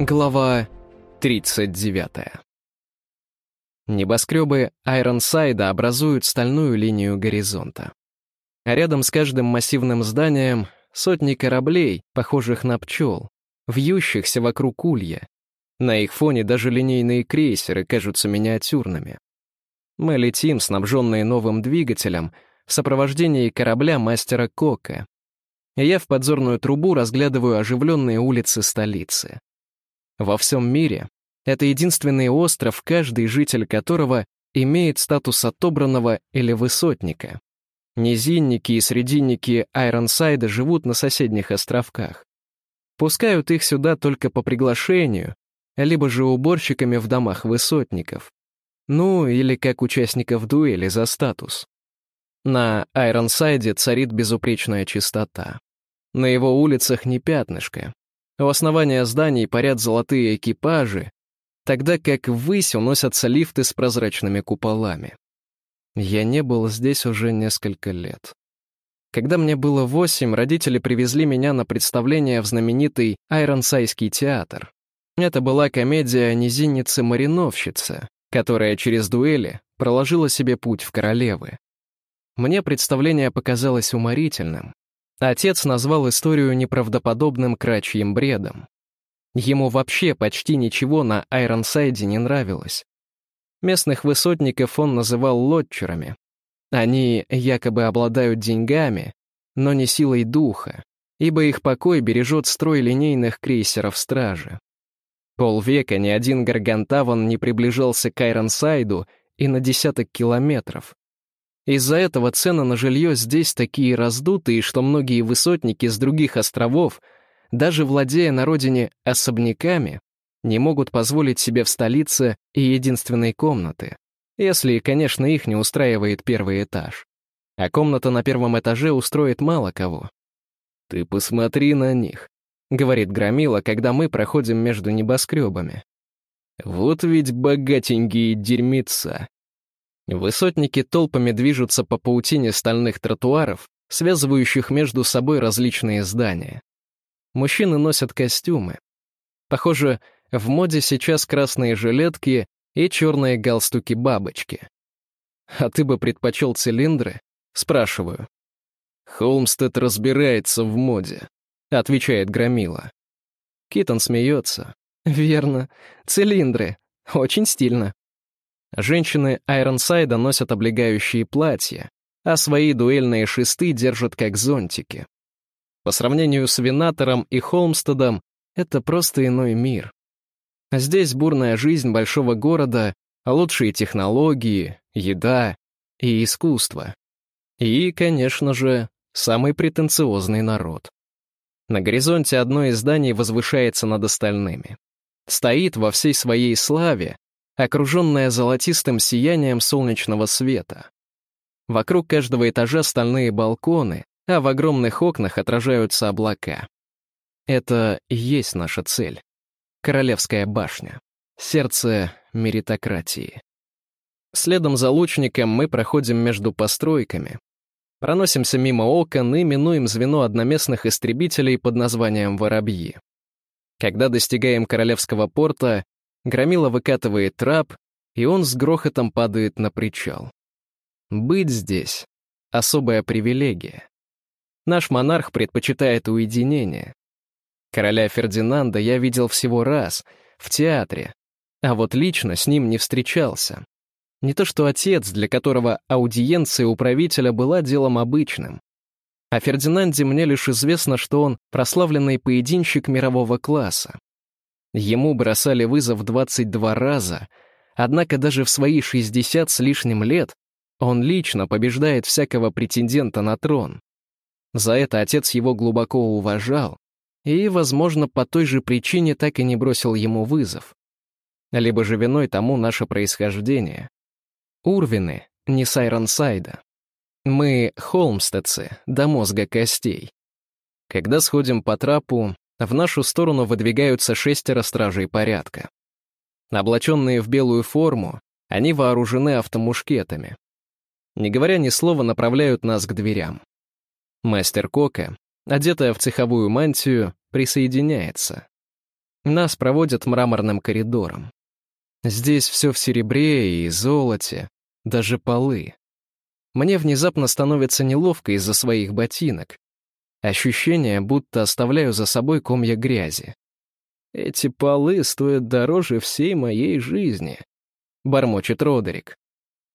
Глава 39. Небоскребы Айронсайда образуют стальную линию горизонта. А рядом с каждым массивным зданием сотни кораблей, похожих на пчел, вьющихся вокруг улья. На их фоне даже линейные крейсеры кажутся миниатюрными. Мы летим, снабженные новым двигателем, в сопровождении корабля мастера Кока. Я в подзорную трубу разглядываю оживленные улицы столицы. Во всем мире это единственный остров, каждый житель которого имеет статус отобранного или высотника. Низинники и срединники Айронсайда живут на соседних островках. Пускают их сюда только по приглашению, либо же уборщиками в домах высотников. Ну, или как участников дуэли за статус. На Айронсайде царит безупречная чистота. На его улицах не пятнышко, у основания зданий парят золотые экипажи, тогда как ввысь уносятся лифты с прозрачными куполами. Я не был здесь уже несколько лет. Когда мне было восемь, родители привезли меня на представление в знаменитый Айронсайский театр. Это была комедия о низиннице-мариновщице, которая через дуэли проложила себе путь в королевы. Мне представление показалось уморительным, Отец назвал историю неправдоподобным крачьим бредом. Ему вообще почти ничего на Айронсайде не нравилось. Местных высотников он называл лодчерами. Они якобы обладают деньгами, но не силой духа, ибо их покой бережет строй линейных крейсеров стражи. Полвека ни один гаргантаван не приближался к Айронсайду и на десяток километров. Из-за этого цены на жилье здесь такие раздутые, что многие высотники с других островов, даже владея на родине особняками, не могут позволить себе в столице и единственной комнаты, если, конечно, их не устраивает первый этаж. А комната на первом этаже устроит мало кого. «Ты посмотри на них», — говорит Громила, когда мы проходим между небоскребами. «Вот ведь богатенькие дерьмица. Высотники толпами движутся по паутине стальных тротуаров, связывающих между собой различные здания. Мужчины носят костюмы. Похоже, в моде сейчас красные жилетки и черные галстуки-бабочки. «А ты бы предпочел цилиндры?» — спрашиваю. «Холмстед разбирается в моде», — отвечает Громила. Китон смеется. «Верно. Цилиндры. Очень стильно». Женщины Айронсайда носят облегающие платья, а свои дуэльные шесты держат как зонтики. По сравнению с Винатором и Холмстедом, это просто иной мир. Здесь бурная жизнь большого города, лучшие технологии, еда и искусство. И, конечно же, самый претенциозный народ. На горизонте одно из зданий возвышается над остальными. Стоит во всей своей славе, окруженная золотистым сиянием солнечного света. Вокруг каждого этажа стальные балконы, а в огромных окнах отражаются облака. Это и есть наша цель. Королевская башня. Сердце меритократии. Следом за лучником мы проходим между постройками, проносимся мимо окон и минуем звено одноместных истребителей под названием «Воробьи». Когда достигаем Королевского порта, Громила выкатывает трап, и он с грохотом падает на причал. Быть здесь — особая привилегия. Наш монарх предпочитает уединение. Короля Фердинанда я видел всего раз, в театре, а вот лично с ним не встречался. Не то что отец, для которого аудиенция у правителя была делом обычным. О Фердинанде мне лишь известно, что он прославленный поединщик мирового класса. Ему бросали вызов 22 раза, однако даже в свои 60 с лишним лет он лично побеждает всякого претендента на трон. За это отец его глубоко уважал и, возможно, по той же причине так и не бросил ему вызов. Либо же виной тому наше происхождение. Урвины, не Сайронсайда. Мы холмстедцы, до мозга костей. Когда сходим по трапу, в нашу сторону выдвигаются шестеро стражей порядка. Облаченные в белую форму, они вооружены автомушкетами. Не говоря ни слова, направляют нас к дверям. Мастер Кока, одетая в цеховую мантию, присоединяется. Нас проводят мраморным коридором. Здесь все в серебре и золоте, даже полы. Мне внезапно становится неловко из-за своих ботинок. Ощущение, будто оставляю за собой комья грязи. Эти полы стоят дороже всей моей жизни. Бормочет Родерик.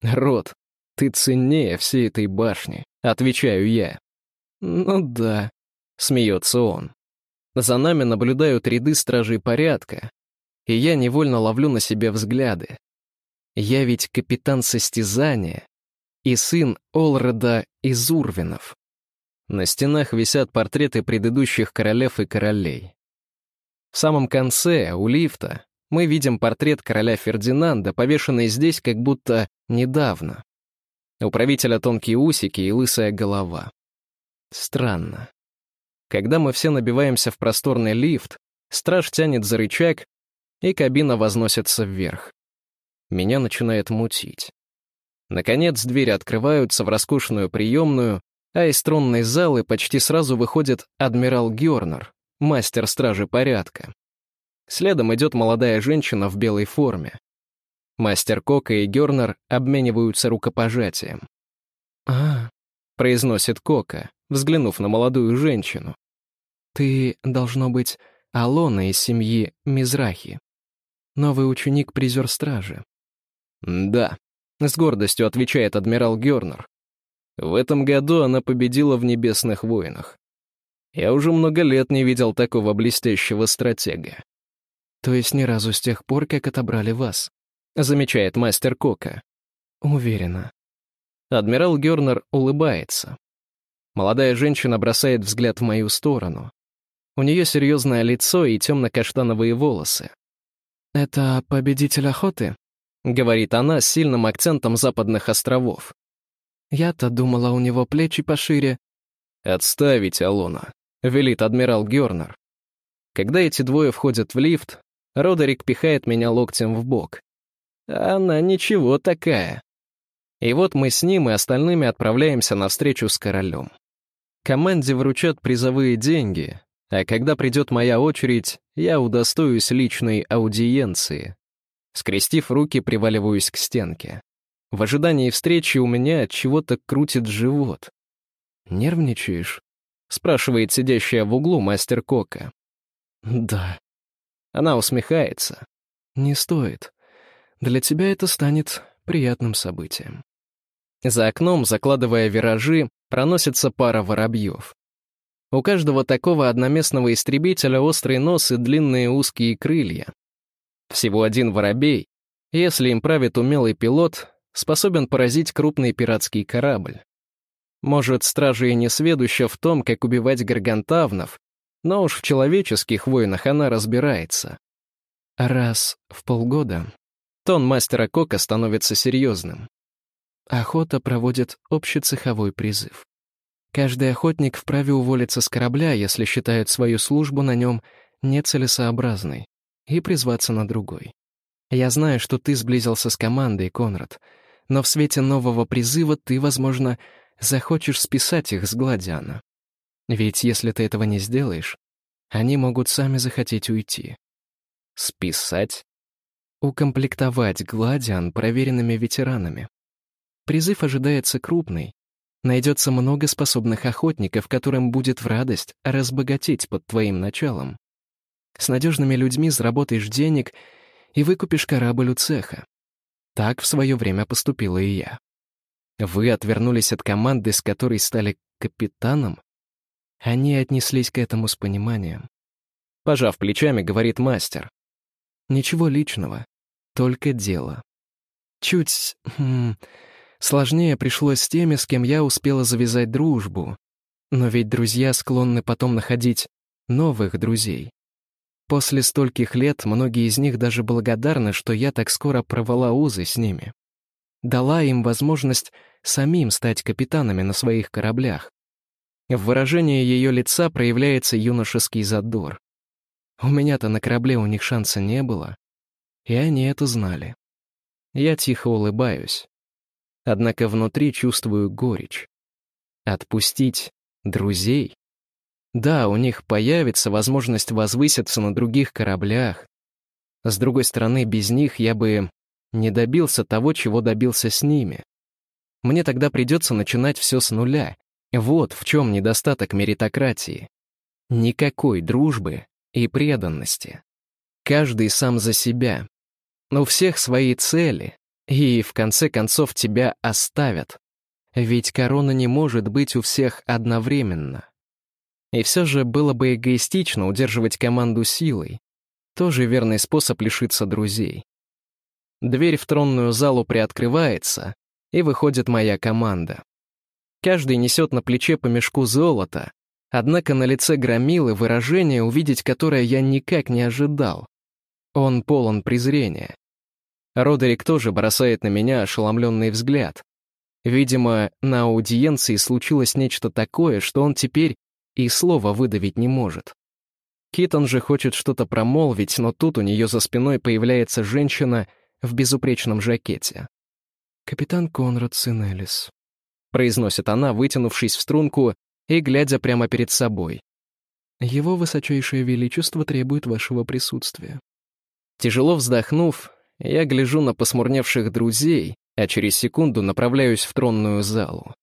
Рот, ты ценнее всей этой башни, отвечаю я. Ну да, смеется он. За нами наблюдают ряды стражей порядка, и я невольно ловлю на себе взгляды. Я ведь капитан состязания и сын Олреда из Урвинов. На стенах висят портреты предыдущих королев и королей. В самом конце, у лифта, мы видим портрет короля Фердинанда, повешенный здесь как будто недавно. У правителя тонкие усики и лысая голова. Странно. Когда мы все набиваемся в просторный лифт, страж тянет за рычаг, и кабина возносится вверх. Меня начинает мутить. Наконец, двери открываются в роскошную приемную, а из тронной залы почти сразу выходит адмирал Гернер, мастер стражи порядка. Следом идет молодая женщина в белой форме. Мастер Кока и Гернер обмениваются рукопожатием. «А», — произносит Кока, взглянув на молодую женщину. «Ты, должно быть, Алона из семьи Мизрахи. Новый ученик-призер стражи». «Да», — с гордостью отвечает адмирал Гернер. «В этом году она победила в Небесных войнах. Я уже много лет не видел такого блестящего стратега». «То есть ни разу с тех пор, как отобрали вас?» — замечает мастер Кока. «Уверена». Адмирал Гернер улыбается. Молодая женщина бросает взгляд в мою сторону. У нее серьезное лицо и темно-каштановые волосы. «Это победитель охоты?» — говорит она с сильным акцентом западных островов. «Я-то думала, у него плечи пошире». «Отставить, Алона», — велит адмирал Гернер. Когда эти двое входят в лифт, Родерик пихает меня локтем в бок. Она ничего такая. И вот мы с ним и остальными отправляемся на встречу с королем. Команде вручат призовые деньги, а когда придет моя очередь, я удостоюсь личной аудиенции. Скрестив руки, приваливаюсь к стенке. В ожидании встречи у меня от чего-то крутит живот. «Нервничаешь?» — спрашивает сидящая в углу мастер Кока. «Да». Она усмехается. «Не стоит. Для тебя это станет приятным событием». За окном, закладывая виражи, проносится пара воробьев. У каждого такого одноместного истребителя острый нос и длинные узкие крылья. Всего один воробей, если им правит умелый пилот, способен поразить крупный пиратский корабль. Может, стража и не сведуща в том, как убивать гаргантавнов, но уж в человеческих войнах она разбирается. Раз в полгода тон мастера Кока становится серьезным. Охота проводит общецеховой призыв. Каждый охотник вправе уволиться с корабля, если считает свою службу на нем нецелесообразной, и призваться на другой. Я знаю, что ты сблизился с командой, Конрад, но в свете нового призыва ты, возможно, захочешь списать их с Гладиана. Ведь если ты этого не сделаешь, они могут сами захотеть уйти. Списать? Укомплектовать Гладиан проверенными ветеранами. Призыв ожидается крупный. Найдется много способных охотников, которым будет в радость разбогатеть под твоим началом. С надежными людьми заработаешь денег и выкупишь корабль у цеха. Так в свое время поступила и я. Вы отвернулись от команды, с которой стали капитаном? Они отнеслись к этому с пониманием. Пожав плечами, говорит мастер. Ничего личного, только дело. Чуть... Хм, Сложнее пришлось с теми, с кем я успела завязать дружбу. Но ведь друзья склонны потом находить новых друзей. После стольких лет многие из них даже благодарны, что я так скоро провала узы с ними. Дала им возможность самим стать капитанами на своих кораблях. В выражении ее лица проявляется юношеский задор. У меня-то на корабле у них шанса не было, и они это знали. Я тихо улыбаюсь однако внутри чувствую горечь. Отпустить друзей? Да, у них появится возможность возвыситься на других кораблях. С другой стороны, без них я бы не добился того, чего добился с ними. Мне тогда придется начинать все с нуля. Вот в чем недостаток меритократии. Никакой дружбы и преданности. Каждый сам за себя. У всех свои цели, и в конце концов тебя оставят. Ведь корона не может быть у всех одновременно. И все же было бы эгоистично удерживать команду силой. Тоже верный способ лишиться друзей. Дверь в тронную залу приоткрывается, и выходит моя команда. Каждый несет на плече по мешку золота, однако на лице громилы выражение, увидеть которое я никак не ожидал. Он полон презрения. Родерик тоже бросает на меня ошеломленный взгляд. Видимо, на аудиенции случилось нечто такое, что он теперь и слова выдавить не может. Китон же хочет что-то промолвить, но тут у нее за спиной появляется женщина в безупречном жакете. «Капитан Конрад Синелис», — произносит она, вытянувшись в струнку и глядя прямо перед собой. «Его высочайшее величество требует вашего присутствия». Тяжело вздохнув, я гляжу на посмурневших друзей, а через секунду направляюсь в тронную залу.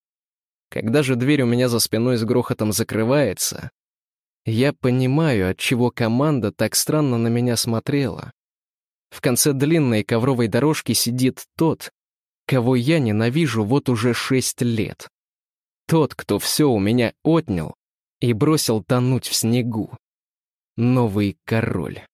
Когда же дверь у меня за спиной с грохотом закрывается, я понимаю, от чего команда так странно на меня смотрела. В конце длинной ковровой дорожки сидит тот, кого я ненавижу вот уже шесть лет. Тот, кто все у меня отнял и бросил тонуть в снегу. Новый король.